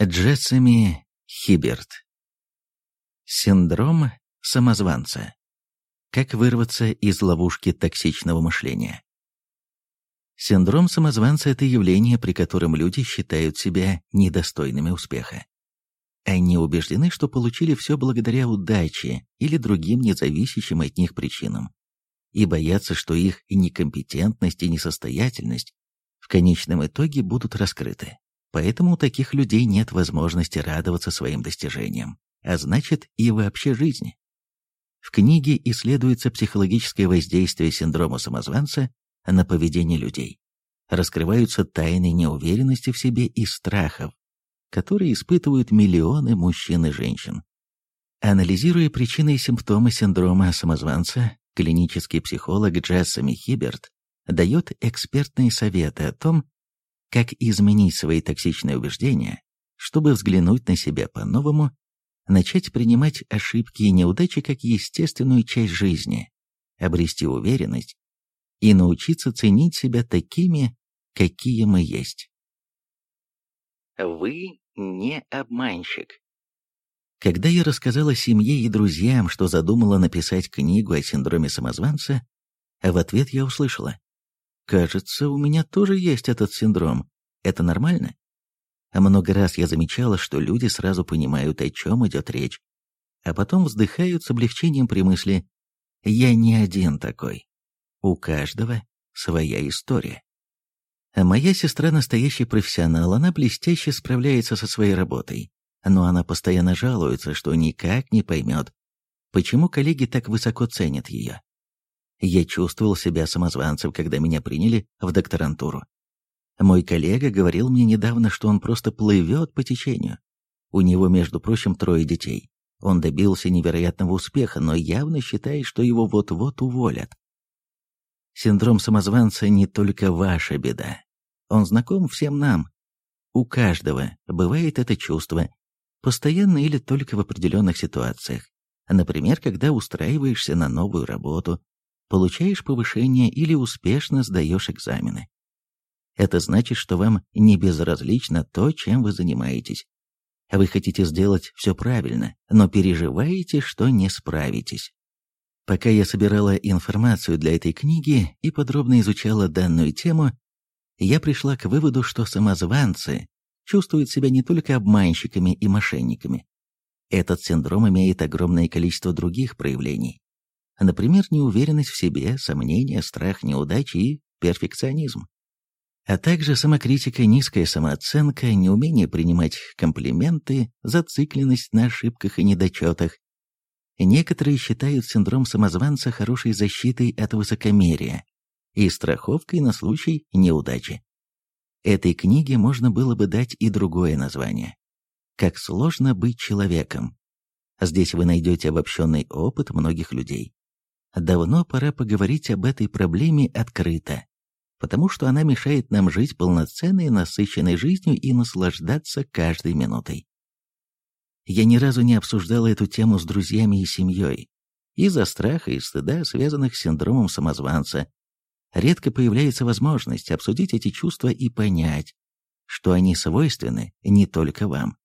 Джессами Хиберт. Синдром самозванца. Как вырваться из ловушки токсичного мышления? Синдром самозванца – это явление, при котором люди считают себя недостойными успеха. Они убеждены, что получили все благодаря удаче или другим независящим от них причинам, и боятся, что их некомпетентность и несостоятельность в конечном итоге будут раскрыты. Поэтому у таких людей нет возможности радоваться своим достижениям, а значит и вообще жизни. В книге исследуется психологическое воздействие синдрома самозванца на поведение людей. Раскрываются тайны неуверенности в себе и страхов, которые испытывают миллионы мужчин и женщин. Анализируя причины и симптомы синдрома самозванца, клинический психолог Джессами Хиберт дает экспертные советы о том, как изменить свои токсичные убеждения, чтобы взглянуть на себя по-новому, начать принимать ошибки и неудачи как естественную часть жизни, обрести уверенность и научиться ценить себя такими, какие мы есть. Вы не обманщик. Когда я рассказала семье и друзьям, что задумала написать книгу о синдроме самозванца, в ответ я услышала. Кажется, у меня тоже есть этот синдром. Это нормально? А много раз я замечала, что люди сразу понимают, о чем идет речь, а потом вздыхают с облегчением при мысли «я не один такой». У каждого своя история. А моя сестра настоящий профессионал, она блестяще справляется со своей работой, но она постоянно жалуется, что никак не поймет, почему коллеги так высоко ценят ее. Я чувствовал себя самозванцем, когда меня приняли в докторантуру. Мой коллега говорил мне недавно, что он просто плывет по течению. У него, между прочим, трое детей. Он добился невероятного успеха, но явно считает, что его вот-вот уволят. Синдром самозванца не только ваша беда. Он знаком всем нам. У каждого бывает это чувство, постоянно или только в определенных ситуациях. Например, когда устраиваешься на новую работу, получаешь повышение или успешно сдаешь экзамены. Это значит, что вам не безразлично то, чем вы занимаетесь. Вы хотите сделать все правильно, но переживаете, что не справитесь. Пока я собирала информацию для этой книги и подробно изучала данную тему, я пришла к выводу, что самозванцы чувствуют себя не только обманщиками и мошенниками. Этот синдром имеет огромное количество других проявлений. Например, неуверенность в себе, сомнения, страх неудачи и перфекционизм. А также самокритика, низкая самооценка, неумение принимать комплименты, зацикленность на ошибках и недочетах. Некоторые считают синдром самозванца хорошей защитой от высокомерия и страховкой на случай неудачи. Этой книге можно было бы дать и другое название. «Как сложно быть человеком». Здесь вы найдете обобщенный опыт многих людей. Давно пора поговорить об этой проблеме открыто, потому что она мешает нам жить полноценной, насыщенной жизнью и наслаждаться каждой минутой. Я ни разу не обсуждал эту тему с друзьями и семьей. Из-за страха и стыда, связанных с синдромом самозванца, редко появляется возможность обсудить эти чувства и понять, что они свойственны не только вам.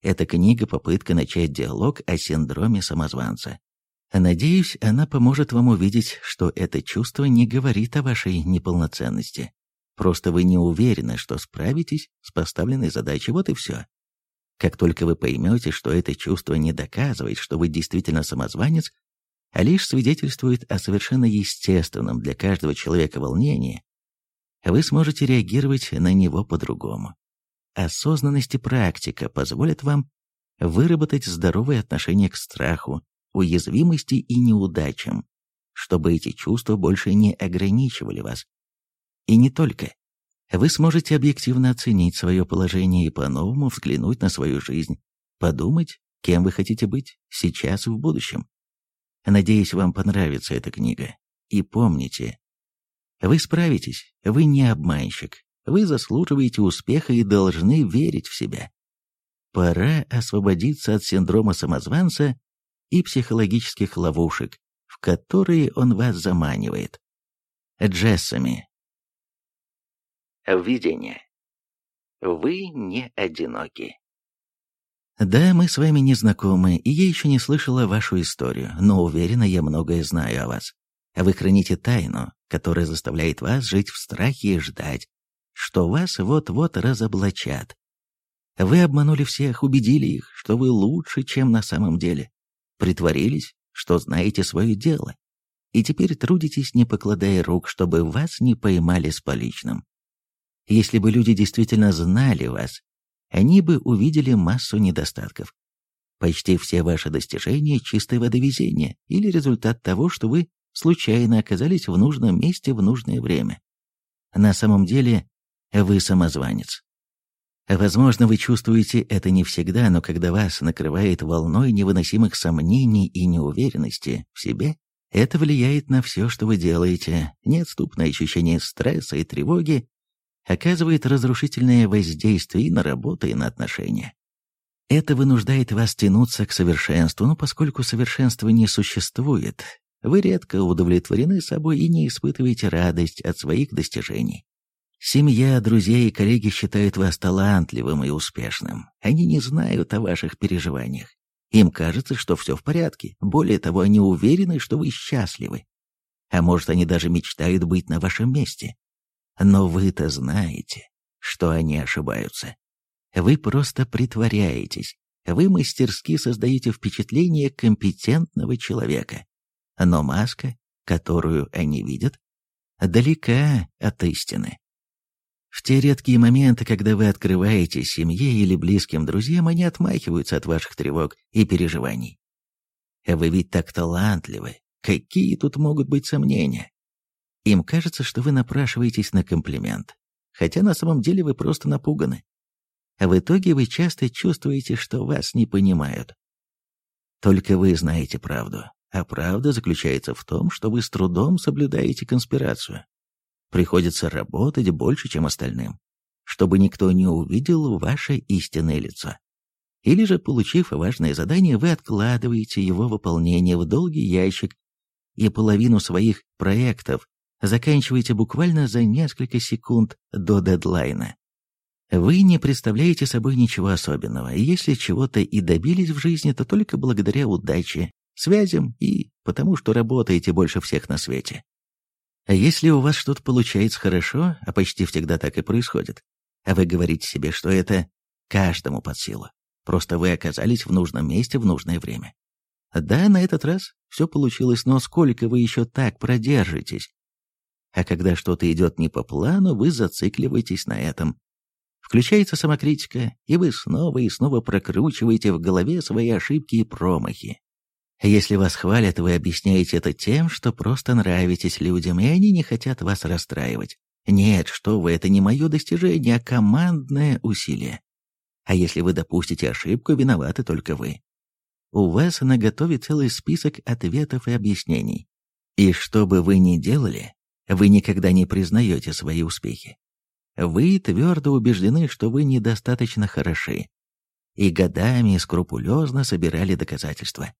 Эта книга – попытка начать диалог о синдроме самозванца. Надеюсь, она поможет вам увидеть, что это чувство не говорит о вашей неполноценности. Просто вы не уверены, что справитесь с поставленной задачей, вот и все. Как только вы поймете, что это чувство не доказывает, что вы действительно самозванец, а лишь свидетельствует о совершенно естественном для каждого человека волнении, вы сможете реагировать на него по-другому. Осознанность и практика позволят вам выработать здоровое отношение к страху, уязвимости и неудачам, чтобы эти чувства больше не ограничивали вас. И не только. Вы сможете объективно оценить свое положение и по-новому взглянуть на свою жизнь, подумать, кем вы хотите быть сейчас и в будущем. Надеюсь, вам понравится эта книга. И помните, вы справитесь, вы не обманщик, вы заслуживаете успеха и должны верить в себя. Пора освободиться от синдрома самозванца и психологических ловушек, в которые он вас заманивает. Джессами. Введение. Вы не одиноки. Да, мы с вами не знакомы, и я еще не слышала вашу историю, но уверена, я многое знаю о вас. Вы храните тайну, которая заставляет вас жить в страхе и ждать, что вас вот-вот разоблачат. Вы обманули всех, убедили их, что вы лучше, чем на самом деле. Притворились, что знаете свое дело. И теперь трудитесь, не покладая рук, чтобы вас не поймали с поличным. Если бы люди действительно знали вас, они бы увидели массу недостатков. Почти все ваши достижения – чистой воды везения или результат того, что вы случайно оказались в нужном месте в нужное время. На самом деле вы самозванец. Возможно, вы чувствуете это не всегда, но когда вас накрывает волной невыносимых сомнений и неуверенности в себе, это влияет на все, что вы делаете. Неотступное ощущение стресса и тревоги оказывает разрушительное воздействие и на работу, и на отношения. Это вынуждает вас тянуться к совершенству, но поскольку совершенства не существует, вы редко удовлетворены собой и не испытываете радость от своих достижений. Семья, друзья и коллеги считают вас талантливым и успешным. Они не знают о ваших переживаниях. Им кажется, что все в порядке. Более того, они уверены, что вы счастливы. А может, они даже мечтают быть на вашем месте. Но вы-то знаете, что они ошибаются. Вы просто притворяетесь. Вы мастерски создаете впечатление компетентного человека но маска, которую они видят, далека от истины. В те редкие моменты, когда вы открываете семье или близким друзьям, они отмахиваются от ваших тревог и переживаний. Вы ведь так талантливы, какие тут могут быть сомнения? Им кажется, что вы напрашиваетесь на комплимент, хотя на самом деле вы просто напуганы. В итоге вы часто чувствуете, что вас не понимают. Только вы знаете правду, а правда заключается в том, что вы с трудом соблюдаете конспирацию. Приходится работать больше, чем остальным, чтобы никто не увидел ваше истинное лицо. Или же, получив важное задание, вы откладываете его выполнение в долгий ящик и половину своих проектов заканчиваете буквально за несколько секунд до дедлайна. Вы не представляете собой ничего особенного, и если чего-то и добились в жизни, то только благодаря удаче связям и потому, что работаете больше всех на свете. А если у вас что-то получается хорошо, а почти всегда так и происходит, а вы говорите себе, что это каждому под силу, просто вы оказались в нужном месте в нужное время. Да, на этот раз все получилось, но сколько вы еще так продержитесь? А когда что-то идет не по плану, вы зацикливаетесь на этом. Включается самокритика, и вы снова и снова прокручиваете в голове свои ошибки и промахи. Если вас хвалят, вы объясняете это тем, что просто нравитесь людям, и они не хотят вас расстраивать. Нет, что вы, это не мое достижение, а командное усилие. А если вы допустите ошибку, виноваты только вы. У вас на готове целый список ответов и объяснений. И что бы вы ни делали, вы никогда не признаете свои успехи. Вы твердо убеждены, что вы недостаточно хороши, и годами скрупулезно собирали доказательства.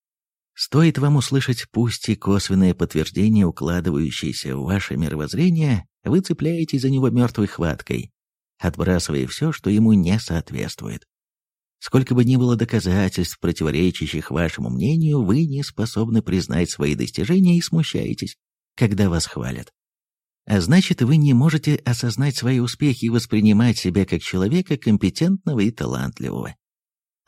Стоит вам услышать пусть и косвенное подтверждение, укладывающееся в ваше мировоззрение, вы цепляетесь за него мертвой хваткой, отбрасывая все, что ему не соответствует. Сколько бы ни было доказательств, противоречащих вашему мнению, вы не способны признать свои достижения и смущаетесь, когда вас хвалят. А значит, вы не можете осознать свои успехи и воспринимать себя как человека компетентного и талантливого.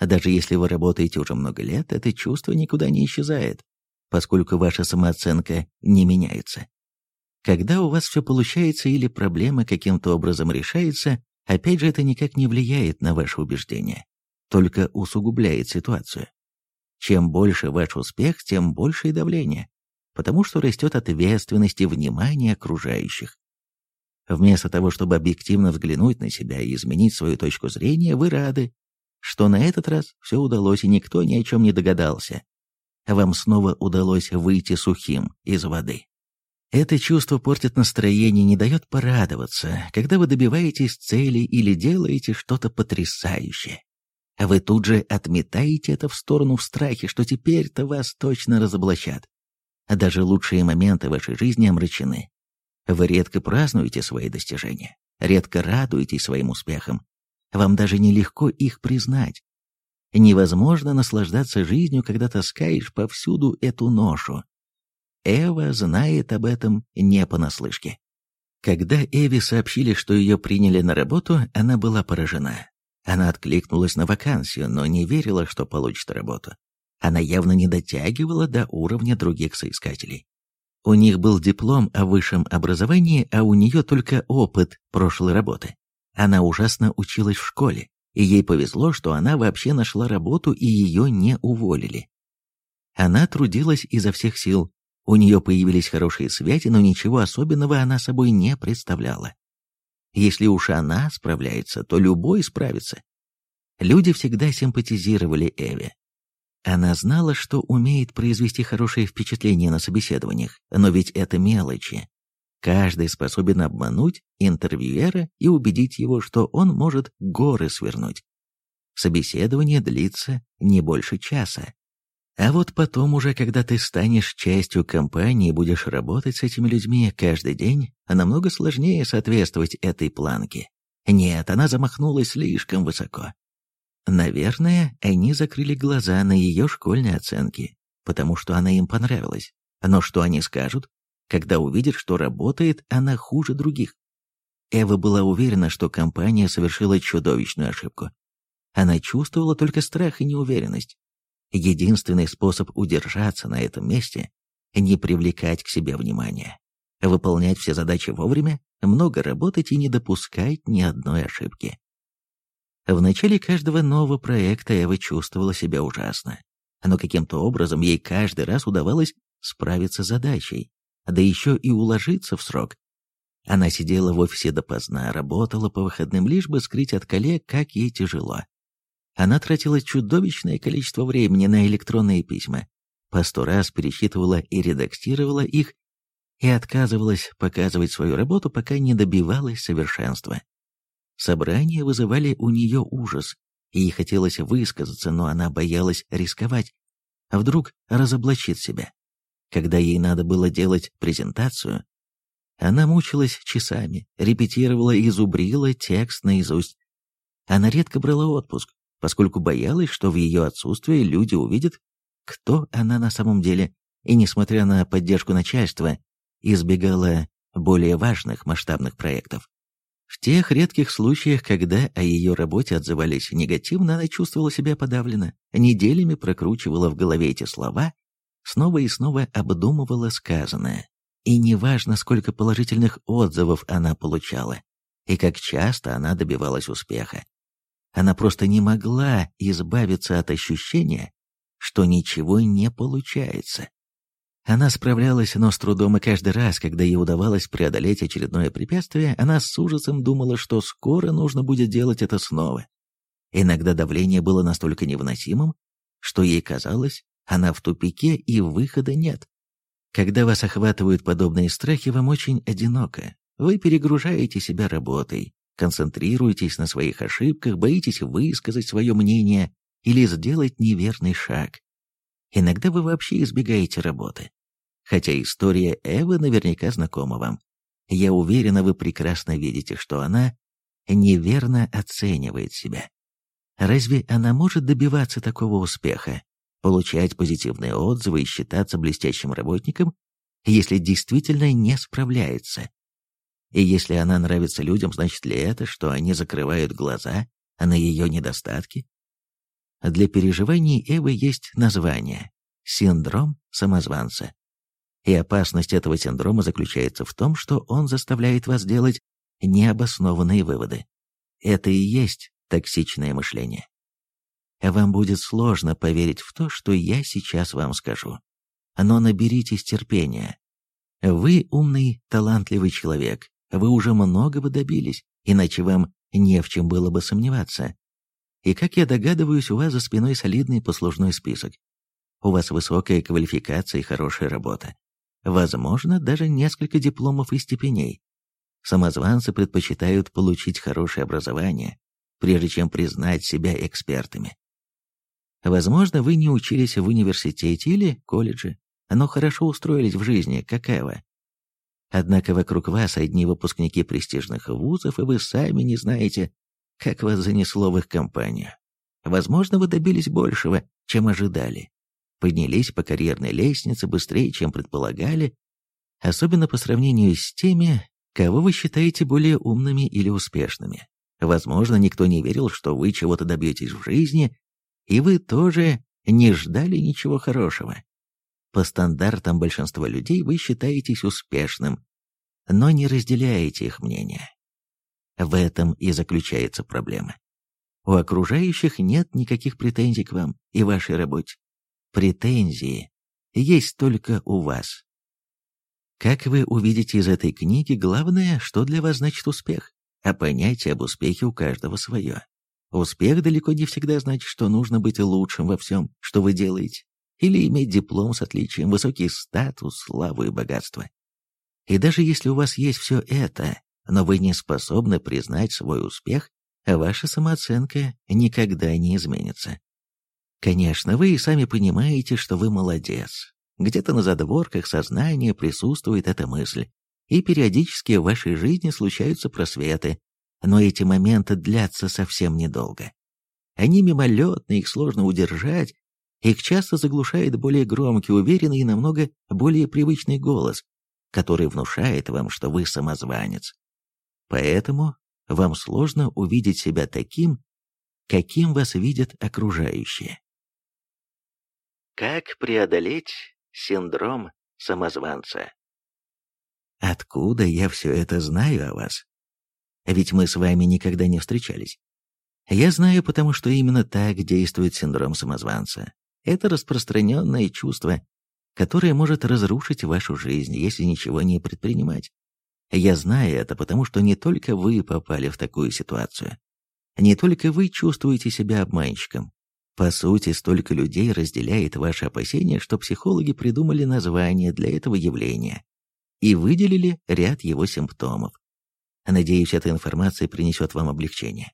А даже если вы работаете уже много лет, это чувство никуда не исчезает, поскольку ваша самооценка не меняется. Когда у вас все получается или проблема каким-то образом решается, опять же это никак не влияет на ваше убеждение, только усугубляет ситуацию. Чем больше ваш успех, тем больше и давление, потому что растет ответственность и внимание окружающих. Вместо того, чтобы объективно взглянуть на себя и изменить свою точку зрения, вы рады, что на этот раз все удалось, и никто ни о чем не догадался. Вам снова удалось выйти сухим из воды. Это чувство портит настроение, не дает порадоваться, когда вы добиваетесь цели или делаете что-то потрясающее. А вы тут же отметаете это в сторону в страхе, что теперь-то вас точно разоблачат. А даже лучшие моменты вашей жизни омрачены. Вы редко празднуете свои достижения, редко радуетесь своим успехам, вам даже нелегко их признать. Невозможно наслаждаться жизнью, когда таскаешь повсюду эту ношу. Эва знает об этом не понаслышке. Когда Эви сообщили, что ее приняли на работу, она была поражена. Она откликнулась на вакансию, но не верила, что получит работу. Она явно не дотягивала до уровня других соискателей. У них был диплом о высшем образовании, а у нее только опыт прошлой работы. Она ужасно училась в школе, и ей повезло, что она вообще нашла работу и ее не уволили. Она трудилась изо всех сил, у нее появились хорошие связи, но ничего особенного она собой не представляла. Если уж она справляется, то любой справится. Люди всегда симпатизировали Эве. Она знала, что умеет произвести хорошее впечатление на собеседованиях, но ведь это мелочи. Каждый способен обмануть интервьюера и убедить его, что он может горы свернуть. Собеседование длится не больше часа. А вот потом уже, когда ты станешь частью компании и будешь работать с этими людьми каждый день, намного сложнее соответствовать этой планке. Нет, она замахнулась слишком высоко. Наверное, они закрыли глаза на ее школьные оценки, потому что она им понравилась. Но что они скажут, когда увидят, что работает она хуже других? Эва была уверена, что компания совершила чудовищную ошибку. Она чувствовала только страх и неуверенность. Единственный способ удержаться на этом месте – не привлекать к себе внимания, выполнять все задачи вовремя, много работать и не допускать ни одной ошибки. В начале каждого нового проекта Эва чувствовала себя ужасно, но каким-то образом ей каждый раз удавалось справиться с задачей, да еще и уложиться в срок. Она сидела в офисе допоздна, работала по выходным, лишь бы скрыть от коллег, как ей тяжело. Она тратила чудовищное количество времени на электронные письма, по сто раз пересчитывала и редактировала их, и отказывалась показывать свою работу, пока не добивалась совершенства. Собрания вызывали у нее ужас, ей хотелось высказаться, но она боялась рисковать. А вдруг разоблачит себя. Когда ей надо было делать презентацию, она мучилась часами, репетировала и зубрила текст наизусть. Она редко брала отпуск, поскольку боялась, что в ее отсутствие люди увидят, кто она на самом деле, и, несмотря на поддержку начальства, избегала более важных масштабных проектов. В тех редких случаях, когда о ее работе отзывались негативно, она чувствовала себя подавленно, неделями прокручивала в голове эти слова, снова и снова обдумывала сказанное. И неважно, сколько положительных отзывов она получала, и как часто она добивалась успеха. Она просто не могла избавиться от ощущения, что ничего не получается. Она справлялась, но с трудом, и каждый раз, когда ей удавалось преодолеть очередное препятствие, она с ужасом думала, что скоро нужно будет делать это снова. Иногда давление было настолько невыносимым, что ей казалось, она в тупике и выхода нет. Когда вас охватывают подобные страхи, вам очень одиноко. Вы перегружаете себя работой, концентрируетесь на своих ошибках, боитесь высказать свое мнение или сделать неверный шаг. Иногда вы вообще избегаете работы. Хотя история Эвы наверняка знакома вам. Я уверена, вы прекрасно видите, что она неверно оценивает себя. Разве она может добиваться такого успеха, получать позитивные отзывы и считаться блестящим работником, если действительно не справляется и если она нравится людям, значит ли это, что они закрывают глаза на ее недостатки? Для переживаний Эвы есть название – синдром самозванца. И опасность этого синдрома заключается в том, что он заставляет вас делать необоснованные выводы. Это и есть токсичное мышление. Вам будет сложно поверить в то, что я сейчас вам скажу. Но наберитесь терпения. Вы умный, талантливый человек, вы уже многого добились, иначе вам не в чем было бы сомневаться. И, как я догадываюсь, у вас за спиной солидный послужной список. У вас высокая квалификация и хорошая работа. Возможно, даже несколько дипломов и степеней. Самозванцы предпочитают получить хорошее образование, прежде чем признать себя экспертами. Возможно, вы не учились в университете или колледже, но хорошо устроились в жизни, как Эва. Однако вокруг вас одни выпускники престижных вузов, и вы сами не знаете, как вас занесло в их компанию. Возможно, вы добились большего, чем ожидали. Поднялись по карьерной лестнице быстрее, чем предполагали, особенно по сравнению с теми, кого вы считаете более умными или успешными. Возможно, никто не верил, что вы чего-то добьетесь в жизни, и вы тоже не ждали ничего хорошего. По стандартам большинства людей вы считаетесь успешным, но не разделяете их мнение. В этом и заключается проблема. У окружающих нет никаких претензий к вам и вашей работе. Претензии есть только у вас. Как вы увидите из этой книги, главное, что для вас значит успех, а понятие об успехе у каждого свое. Успех далеко не всегда значит, что нужно быть лучшим во всем, что вы делаете, или иметь диплом с отличием, высокий статус, славу и богатство. И даже если у вас есть все это, но вы не способны признать свой успех, ваша самооценка никогда не изменится. Конечно, вы и сами понимаете, что вы молодец. Где-то на задворках сознания присутствует эта мысль, и периодически в вашей жизни случаются просветы, но эти моменты длятся совсем недолго. Они мимолетны, их сложно удержать, их часто заглушает более громкий, уверенный и намного более привычный голос, который внушает вам, что вы самозванец. Поэтому вам сложно увидеть себя таким, каким вас видят окружающие. Как преодолеть синдром самозванца? Откуда я все это знаю о вас? Ведь мы с вами никогда не встречались. Я знаю, потому что именно так действует синдром самозванца. Это распространенное чувство, которое может разрушить вашу жизнь, если ничего не предпринимать. Я знаю это, потому что не только вы попали в такую ситуацию. Не только вы чувствуете себя обманщиком. По сути, столько людей разделяет ваши опасения, что психологи придумали название для этого явления и выделили ряд его симптомов. Надеюсь, эта информация принесет вам облегчение.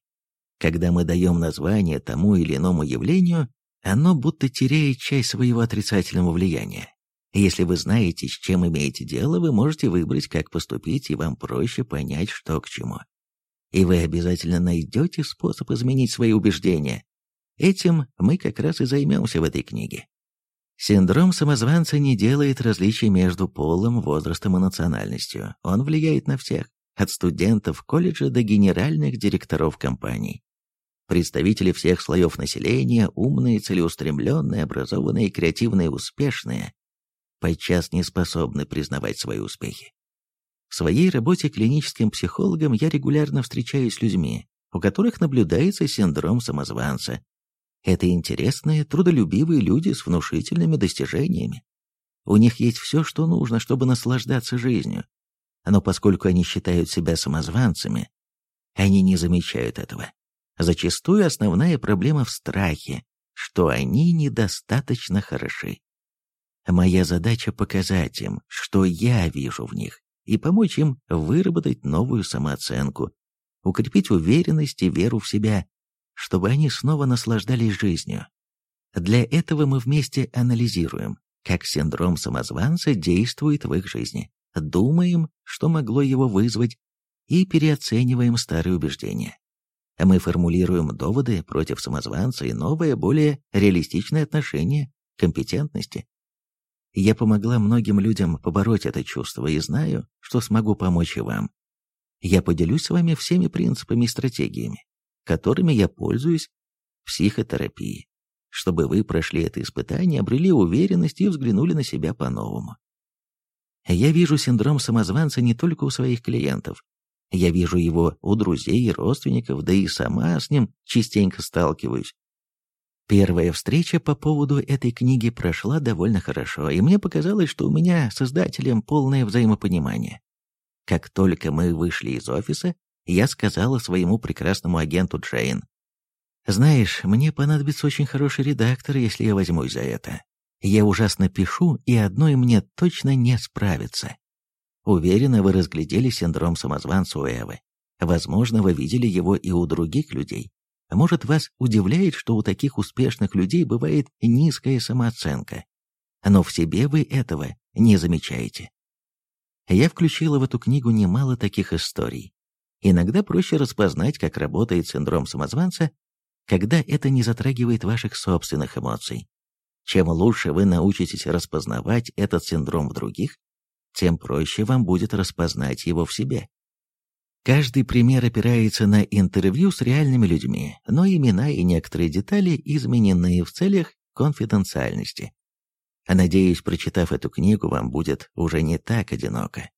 Когда мы даем название тому или иному явлению, оно будто теряет часть своего отрицательного влияния. Если вы знаете, с чем имеете дело, вы можете выбрать, как поступить, и вам проще понять, что к чему. И вы обязательно найдете способ изменить свои убеждения. Этим мы как раз и займемся в этой книге. Синдром самозванца не делает различий между полом, возрастом и национальностью. Он влияет на всех, от студентов колледжа до генеральных директоров компаний. Представители всех слоев населения, умные, целеустремленные, образованные, креативные, успешные, подчас не способны признавать свои успехи. В своей работе клиническим психологом я регулярно встречаюсь с людьми, у которых наблюдается синдром самозванца. Это интересные, трудолюбивые люди с внушительными достижениями. У них есть все, что нужно, чтобы наслаждаться жизнью. Но поскольку они считают себя самозванцами, они не замечают этого. Зачастую основная проблема в страхе, что они недостаточно хороши. Моя задача показать им, что я вижу в них, и помочь им выработать новую самооценку, укрепить уверенность и веру в себя, чтобы они снова наслаждались жизнью. Для этого мы вместе анализируем, как синдром самозванца действует в их жизни, думаем, что могло его вызвать, и переоцениваем старые убеждения. Мы формулируем доводы против самозванца и новое, более реалистичное отношение к компетентности. Я помогла многим людям побороть это чувство и знаю, что смогу помочь и вам. Я поделюсь с вами всеми принципами и стратегиями, которыми я пользуюсь в психотерапии, чтобы вы прошли это испытание, обрели уверенность и взглянули на себя по-новому. Я вижу синдром самозванца не только у своих клиентов. Я вижу его у друзей и родственников, да и сама с ним частенько сталкиваюсь. Первая встреча по поводу этой книги прошла довольно хорошо, и мне показалось, что у меня с издателем полное взаимопонимание. Как только мы вышли из офиса, я сказала своему прекрасному агенту Джейн. «Знаешь, мне понадобится очень хороший редактор, если я возьмусь за это. Я ужасно пишу, и одной мне точно не справиться. Уверена, вы разглядели синдром самозванца у Эвы. Возможно, вы видели его и у других людей. Может, вас удивляет, что у таких успешных людей бывает низкая самооценка, но в себе вы этого не замечаете. Я включила в эту книгу немало таких историй. Иногда проще распознать, как работает синдром самозванца, когда это не затрагивает ваших собственных эмоций. Чем лучше вы научитесь распознавать этот синдром в других, тем проще вам будет распознать его в себе. Каждый пример опирается на интервью с реальными людьми, но имена и некоторые детали изменены в целях конфиденциальности. А надеюсь, прочитав эту книгу, вам будет уже не так одиноко.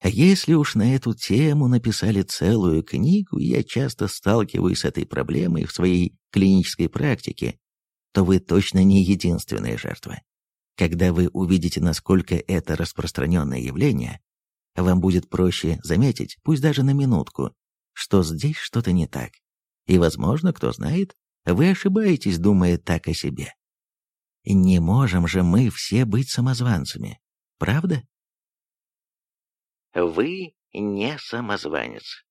А если уж на эту тему написали целую книгу, я часто сталкиваюсь с этой проблемой в своей клинической практике, то вы точно не единственная жертва. Когда вы увидите, насколько это распространенное явление, вам будет проще заметить, пусть даже на минутку, что здесь что-то не так. И, возможно, кто знает, вы ошибаетесь, думая так о себе. Не можем же мы все быть самозванцами, правда? Вы не самозванец.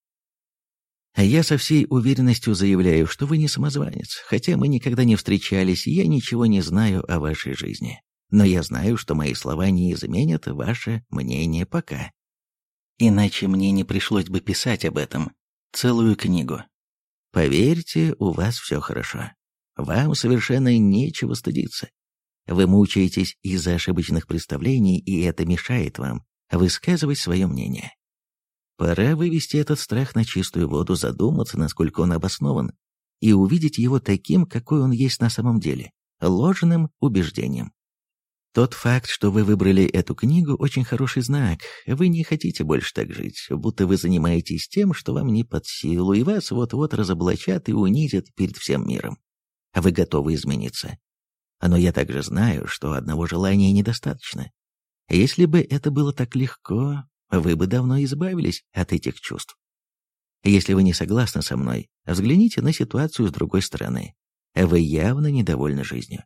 Я со всей уверенностью заявляю, что вы не самозванец, хотя мы никогда не встречались, я ничего не знаю о вашей жизни. Но я знаю, что мои слова не изменят ваше мнение пока. Иначе мне не пришлось бы писать об этом целую книгу. Поверьте, у вас все хорошо. Вам совершенно нечего стыдиться. Вы мучаетесь из-за ошибочных представлений, и это мешает вам высказывать свое мнение. Пора вывести этот страх на чистую воду, задуматься, насколько он обоснован, и увидеть его таким, какой он есть на самом деле, ложным убеждением. Тот факт, что вы выбрали эту книгу, очень хороший знак. Вы не хотите больше так жить, будто вы занимаетесь тем, что вам не под силу, и вас вот-вот разоблачат и унизят перед всем миром. А вы готовы измениться. Но я также знаю, что одного желания недостаточно. Если бы это было так легко, вы бы давно избавились от этих чувств. Если вы не согласны со мной, взгляните на ситуацию с другой стороны. Вы явно недовольны жизнью.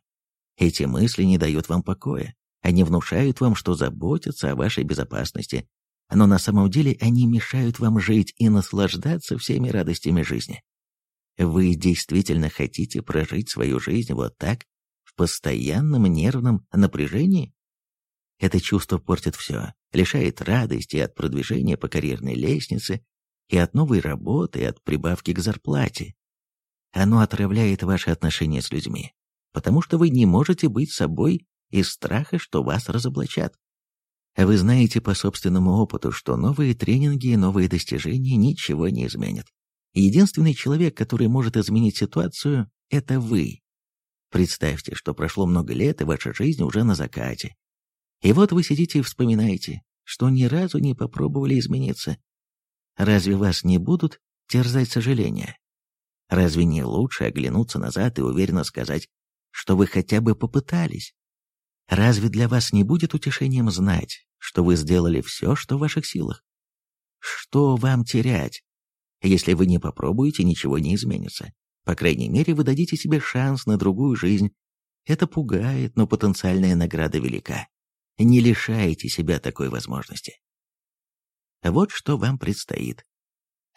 Эти мысли не дают вам покоя. Они внушают вам, что заботятся о вашей безопасности, но на самом деле они мешают вам жить и наслаждаться всеми радостями жизни. Вы действительно хотите прожить свою жизнь вот так, в постоянном нервном напряжении? Это чувство портит все, лишает радости от продвижения по карьерной лестнице, и от новой работы, и от прибавки к зарплате. Оно отравляет ваши отношения с людьми, потому что вы не можете быть собой из страха, что вас разоблачат. Вы знаете по собственному опыту, что новые тренинги и новые достижения ничего не изменят. Единственный человек, который может изменить ситуацию, это вы. Представьте, что прошло много лет, и ваша жизнь уже на закате. И вот вы сидите и вспоминаете, что ни разу не попробовали измениться. Разве вас не будут терзать сожаления? Разве не лучше оглянуться назад и уверенно сказать, что вы хотя бы попытались? Разве для вас не будет утешением знать, что вы сделали все, что в ваших силах? Что вам терять? Если вы не попробуете, ничего не изменится. По крайней мере, вы дадите себе шанс на другую жизнь. Это пугает, но потенциальная награда велика. Не лишайте себя такой возможности. Вот что вам предстоит.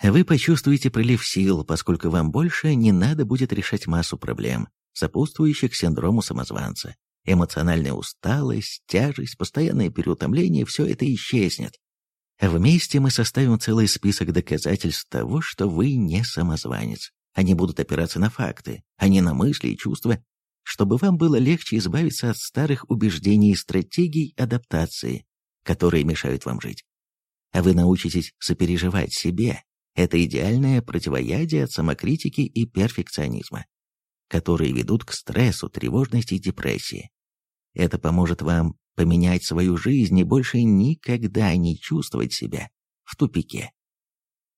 Вы почувствуете прилив сил, поскольку вам больше не надо будет решать массу проблем, сопутствующих синдрому самозванца. Эмоциональная усталость, тяжесть, постоянное переутомление – все это исчезнет. Вместе мы составим целый список доказательств того, что вы не самозванец. Они будут опираться на факты, а не на мысли и чувства, чтобы вам было легче избавиться от старых убеждений и стратегий адаптации, которые мешают вам жить. А вы научитесь сопереживать себе. Это идеальное противоядие от самокритики и перфекционизма, которые ведут к стрессу, тревожности и депрессии. Это поможет вам поменять свою жизнь и больше никогда не чувствовать себя в тупике.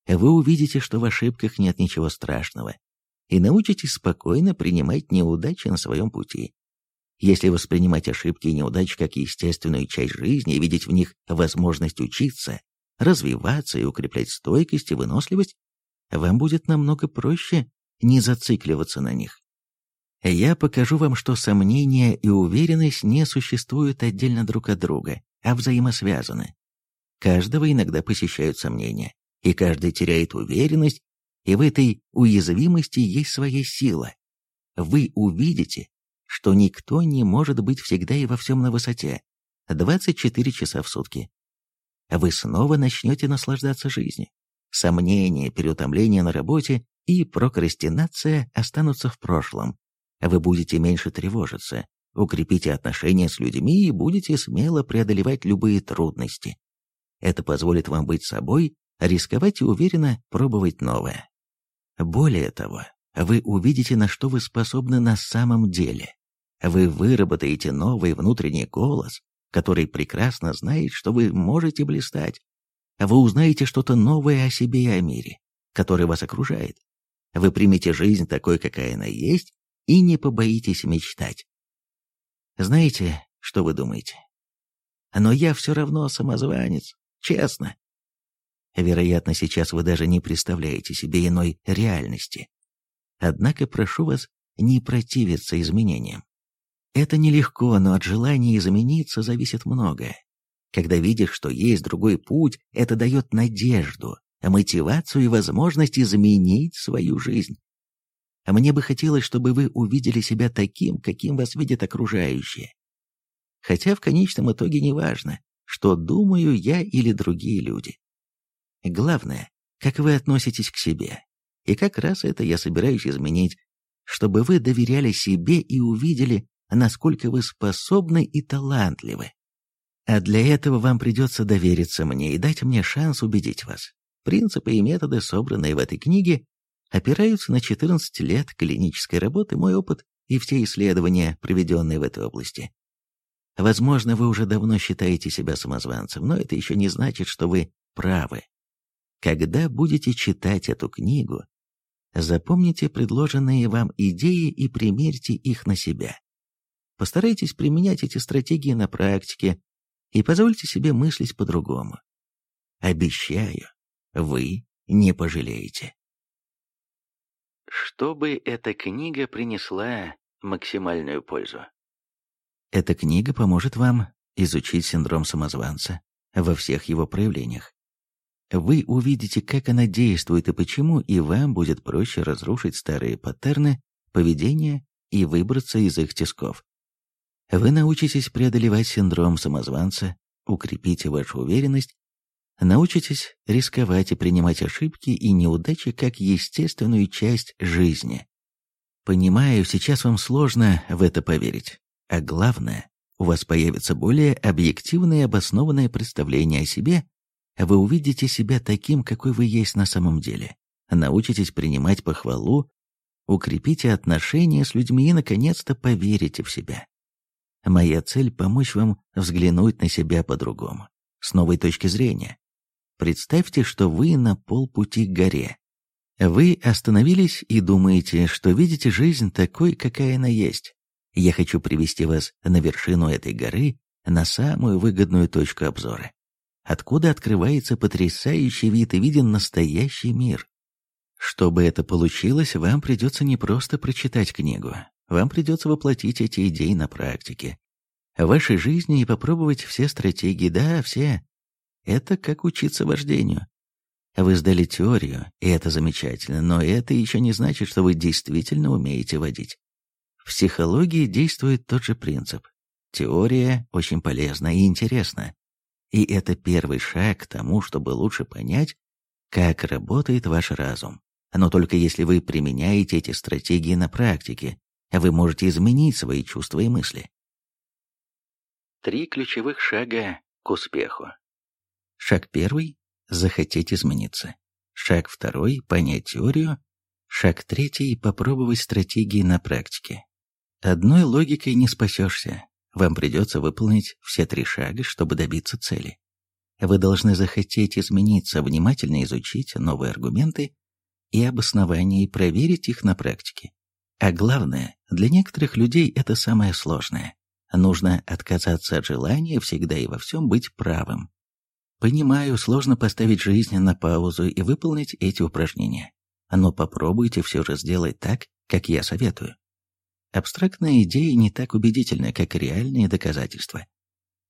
Вы увидите, что в ошибках нет ничего страшного, и научитесь спокойно принимать неудачи на своем пути. Если воспринимать ошибки и неудачи как естественную часть жизни и видеть в них возможность учиться, развиваться и укреплять стойкость и выносливость, вам будет намного проще не зацикливаться на них. Я покажу вам, что сомнения и уверенность не существуют отдельно друг от друга, а взаимосвязаны. Каждого иногда посещают сомнения, и каждый теряет уверенность и в этой уязвимости есть своя сила. Вы увидите, что никто не может быть всегда и во всем на высоте. 24 часа в сутки. Вы снова начнете наслаждаться жизнью. Сомнения, переутомление на работе и прокрастинация останутся в прошлом. Вы будете меньше тревожиться, укрепите отношения с людьми и будете смело преодолевать любые трудности. Это позволит вам быть собой, рисковать и уверенно пробовать новое. Более того, вы увидите, на что вы способны на самом деле. Вы выработаете новый внутренний голос, который прекрасно знает, что вы можете блистать. Вы узнаете что-то новое о себе и о мире, который вас окружает. Вы примете жизнь такой, какая она есть, и не побоитесь мечтать. Знаете, что вы думаете? Но я все равно самозванец, честно. Вероятно, сейчас вы даже не представляете себе иной реальности. Однако прошу вас не противиться изменениям. Это нелегко, но от желания измениться зависит многое. Когда видишь, что есть другой путь, это дает надежду, мотивацию и возможность изменить свою жизнь. А мне бы хотелось, чтобы вы увидели себя таким, каким вас видят окружающие. Хотя в конечном итоге не важно, что думаю я или другие люди. Главное, как вы относитесь к себе. И как раз это я собираюсь изменить, чтобы вы доверяли себе и увидели, насколько вы способны и талантливы. А для этого вам придется довериться мне и дать мне шанс убедить вас. Принципы и методы, собранные в этой книге, опираются на 14 лет клинической работы, мой опыт и все исследования, проведенные в этой области. Возможно, вы уже давно считаете себя самозванцем, но это еще не значит, что вы правы. Когда будете читать эту книгу, запомните предложенные вам идеи и примерьте их на себя. Постарайтесь применять эти стратегии на практике и позвольте себе мыслить по-другому. Обещаю, вы не пожалеете. Чтобы эта книга принесла максимальную пользу. Эта книга поможет вам изучить синдром самозванца во всех его проявлениях. Вы увидите, как она действует и почему, и вам будет проще разрушить старые паттерны поведения и выбраться из их тисков. Вы научитесь преодолевать синдром самозванца, укрепите вашу уверенность, научитесь рисковать и принимать ошибки и неудачи как естественную часть жизни. Понимаю, сейчас вам сложно в это поверить, а главное, у вас появится более объективное и обоснованное представление о себе вы увидите себя таким, какой вы есть на самом деле. Научитесь принимать похвалу, укрепите отношения с людьми и, наконец-то, поверите в себя. Моя цель – помочь вам взглянуть на себя по-другому, с новой точки зрения. Представьте, что вы на полпути к горе. Вы остановились и думаете, что видите жизнь такой, какая она есть. Я хочу привести вас на вершину этой горы, на самую выгодную точку обзора откуда открывается потрясающий вид и виден настоящий мир. Чтобы это получилось, вам придется не просто прочитать книгу, вам придется воплотить эти идеи на практике. В вашей жизни и попробовать все стратегии, да, все. Это как учиться вождению. Вы сдали теорию, и это замечательно, но это еще не значит, что вы действительно умеете водить. В психологии действует тот же принцип. Теория очень полезна и интересна, и это первый шаг к тому, чтобы лучше понять, как работает ваш разум. Но только если вы применяете эти стратегии на практике, вы можете изменить свои чувства и мысли. Три ключевых шага к успеху. Шаг первый – захотеть измениться. Шаг второй – понять теорию. Шаг третий – попробовать стратегии на практике. Одной логикой не спасешься. Вам придется выполнить все три шага, чтобы добиться цели. Вы должны захотеть измениться, внимательно изучить новые аргументы и обоснования и проверить их на практике. А главное, для некоторых людей это самое сложное. Нужно отказаться от желания всегда и во всем быть правым. Понимаю, сложно поставить жизнь на паузу и выполнить эти упражнения. Но попробуйте все же сделать так, как я советую. Абстрактные идеи не так убедительны, как реальные доказательства.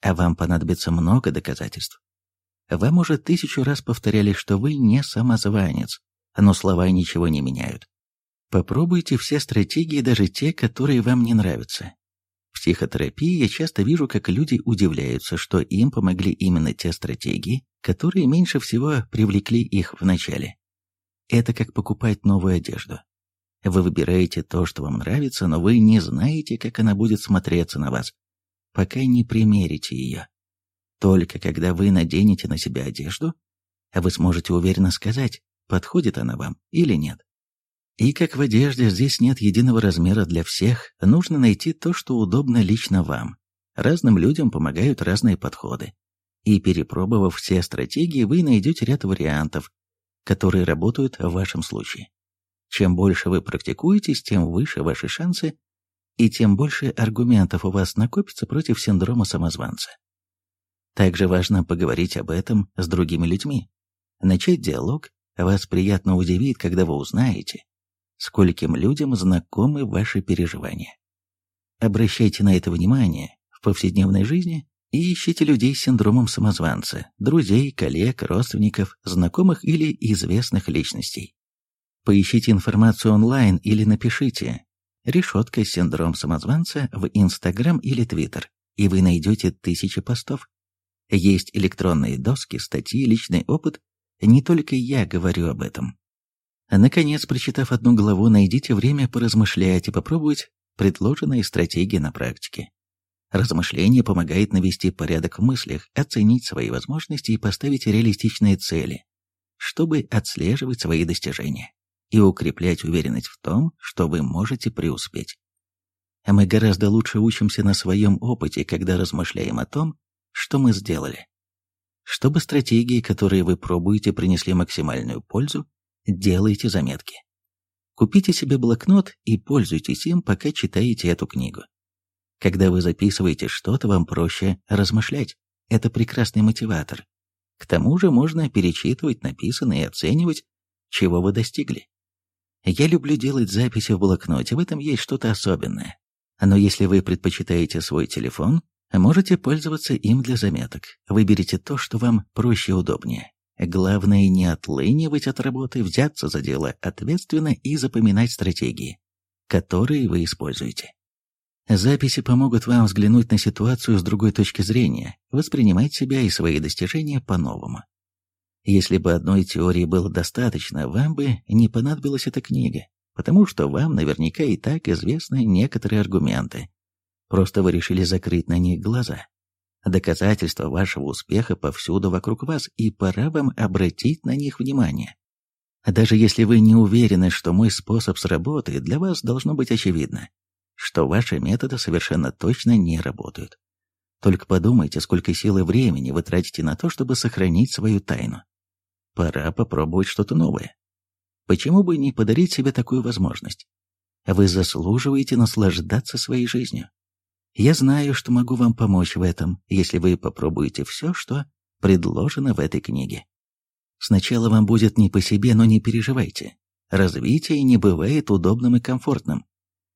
А вам понадобится много доказательств. Вам уже тысячу раз повторяли, что вы не самозванец, но слова ничего не меняют. Попробуйте все стратегии, даже те, которые вам не нравятся. В психотерапии я часто вижу, как люди удивляются, что им помогли именно те стратегии, которые меньше всего привлекли их в начале. Это как покупать новую одежду. Вы выбираете то, что вам нравится, но вы не знаете, как она будет смотреться на вас, пока не примерите ее. Только когда вы наденете на себя одежду, вы сможете уверенно сказать, подходит она вам или нет. И как в одежде здесь нет единого размера для всех, нужно найти то, что удобно лично вам. Разным людям помогают разные подходы. И перепробовав все стратегии, вы найдете ряд вариантов, которые работают в вашем случае. Чем больше вы практикуетесь, тем выше ваши шансы, и тем больше аргументов у вас накопится против синдрома самозванца. Также важно поговорить об этом с другими людьми. Начать диалог вас приятно удивит, когда вы узнаете, скольким людям знакомы ваши переживания. Обращайте на это внимание в повседневной жизни и ищите людей с синдромом самозванца, друзей, коллег, родственников, знакомых или известных личностей. Поищите информацию онлайн или напишите «Решетка синдром самозванца» в Инстаграм или Твиттер, и вы найдете тысячи постов. Есть электронные доски, статьи, личный опыт. Не только я говорю об этом. Наконец, прочитав одну главу, найдите время поразмышлять и попробовать предложенные стратегии на практике. Размышление помогает навести порядок в мыслях, оценить свои возможности и поставить реалистичные цели, чтобы отслеживать свои достижения и укреплять уверенность в том, что вы можете преуспеть. А мы гораздо лучше учимся на своем опыте, когда размышляем о том, что мы сделали. Чтобы стратегии, которые вы пробуете, принесли максимальную пользу, делайте заметки. Купите себе блокнот и пользуйтесь им, пока читаете эту книгу. Когда вы записываете что-то, вам проще размышлять. Это прекрасный мотиватор. К тому же можно перечитывать написанное и оценивать, чего вы достигли. Я люблю делать записи в блокноте, в этом есть что-то особенное. Но если вы предпочитаете свой телефон, можете пользоваться им для заметок. Выберите то, что вам проще и удобнее. Главное не отлынивать от работы, взяться за дело ответственно и запоминать стратегии, которые вы используете. Записи помогут вам взглянуть на ситуацию с другой точки зрения, воспринимать себя и свои достижения по-новому. Если бы одной теории было достаточно, вам бы не понадобилась эта книга, потому что вам наверняка и так известны некоторые аргументы. Просто вы решили закрыть на них глаза. Доказательства вашего успеха повсюду вокруг вас, и пора вам обратить на них внимание. Даже если вы не уверены, что мой способ сработает, для вас должно быть очевидно, что ваши методы совершенно точно не работают. Только подумайте, сколько сил и времени вы тратите на то, чтобы сохранить свою тайну. Пора попробовать что-то новое. Почему бы не подарить себе такую возможность? Вы заслуживаете наслаждаться своей жизнью. Я знаю, что могу вам помочь в этом, если вы попробуете все, что предложено в этой книге. Сначала вам будет не по себе, но не переживайте. Развитие не бывает удобным и комфортным.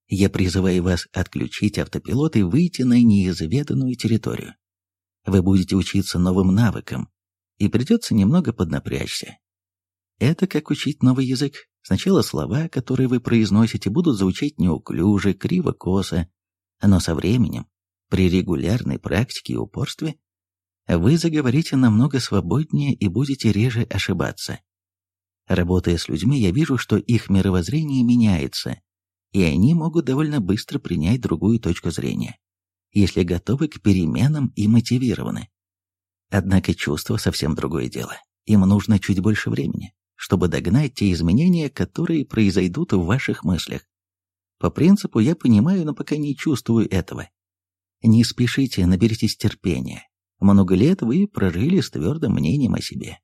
Я призываю вас отключить автопилот и выйти на неизведанную территорию. Вы будете учиться новым навыкам, и придется немного поднапрячься. Это как учить новый язык. Сначала слова, которые вы произносите, будут звучать неуклюже, криво-косо, но со временем, при регулярной практике и упорстве, вы заговорите намного свободнее и будете реже ошибаться. Работая с людьми, я вижу, что их мировоззрение меняется, и они могут довольно быстро принять другую точку зрения, если готовы к переменам и мотивированы. Однако чувство совсем другое дело. Им нужно чуть больше времени, чтобы догнать те изменения, которые произойдут в ваших мыслях. По принципу я понимаю, но пока не чувствую этого. Не спешите, наберитесь терпения. Много лет вы прожили с твердым мнением о себе.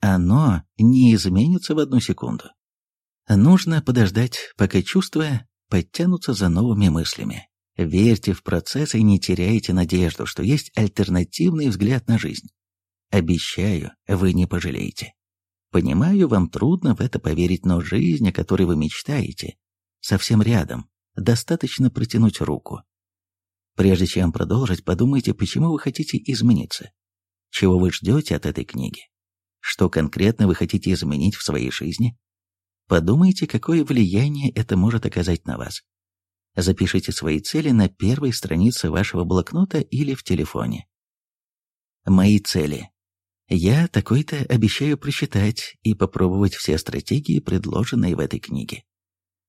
Оно не изменится в одну секунду. Нужно подождать, пока чувства подтянутся за новыми мыслями. Верьте в процесс и не теряйте надежду, что есть альтернативный взгляд на жизнь. Обещаю, вы не пожалеете. Понимаю, вам трудно в это поверить, но жизнь, о которой вы мечтаете, совсем рядом. Достаточно протянуть руку. Прежде чем продолжить, подумайте, почему вы хотите измениться. Чего вы ждете от этой книги? Что конкретно вы хотите изменить в своей жизни? Подумайте, какое влияние это может оказать на вас. Запишите свои цели на первой странице вашего блокнота или в телефоне. Мои цели. Я такой-то обещаю прочитать и попробовать все стратегии, предложенные в этой книге.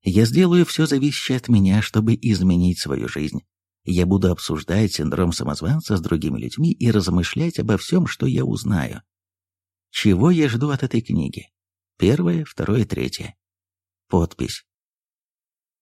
Я сделаю все зависящее от меня, чтобы изменить свою жизнь. Я буду обсуждать синдром самозванца с другими людьми и размышлять обо всем, что я узнаю. Чего я жду от этой книги? Первое, второе, третье. Подпись.